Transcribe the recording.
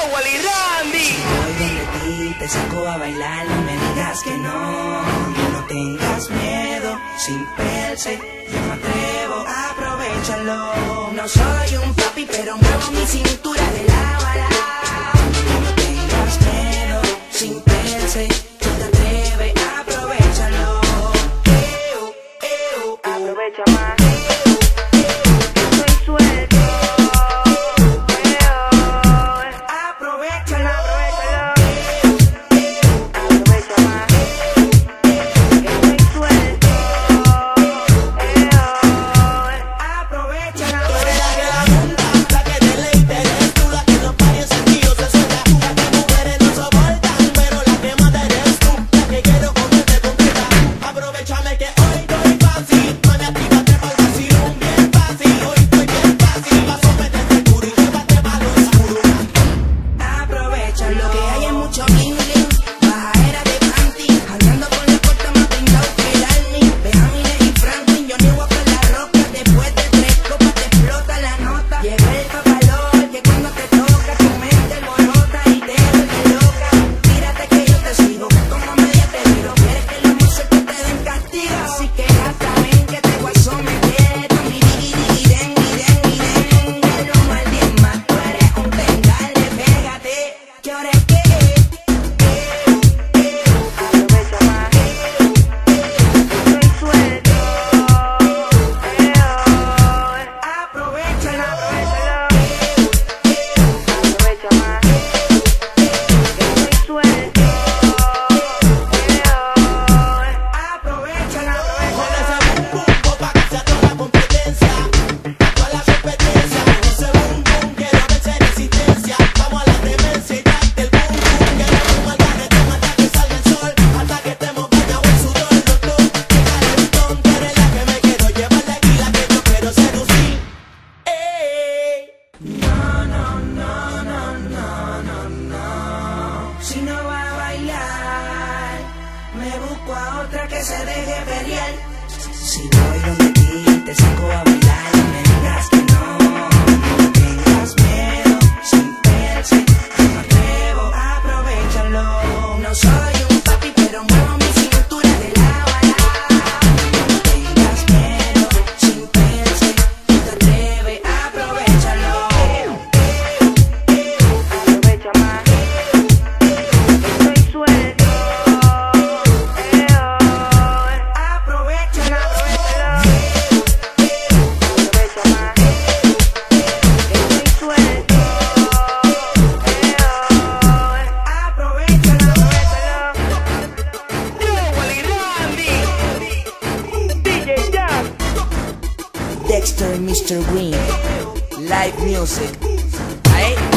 Nahual y Randy. Voy donde ti, te saco a bailar, no me digas que no. No tengas miedo, sin perse, yo me atrevo, aprovechalo. No soy un papi, pero muevo mi cintura de la vara. No tengas miedo, sin perse. otra que se deje perial. Si voy donde ti, te saco a bailar. Mr. Green. Live music. Right?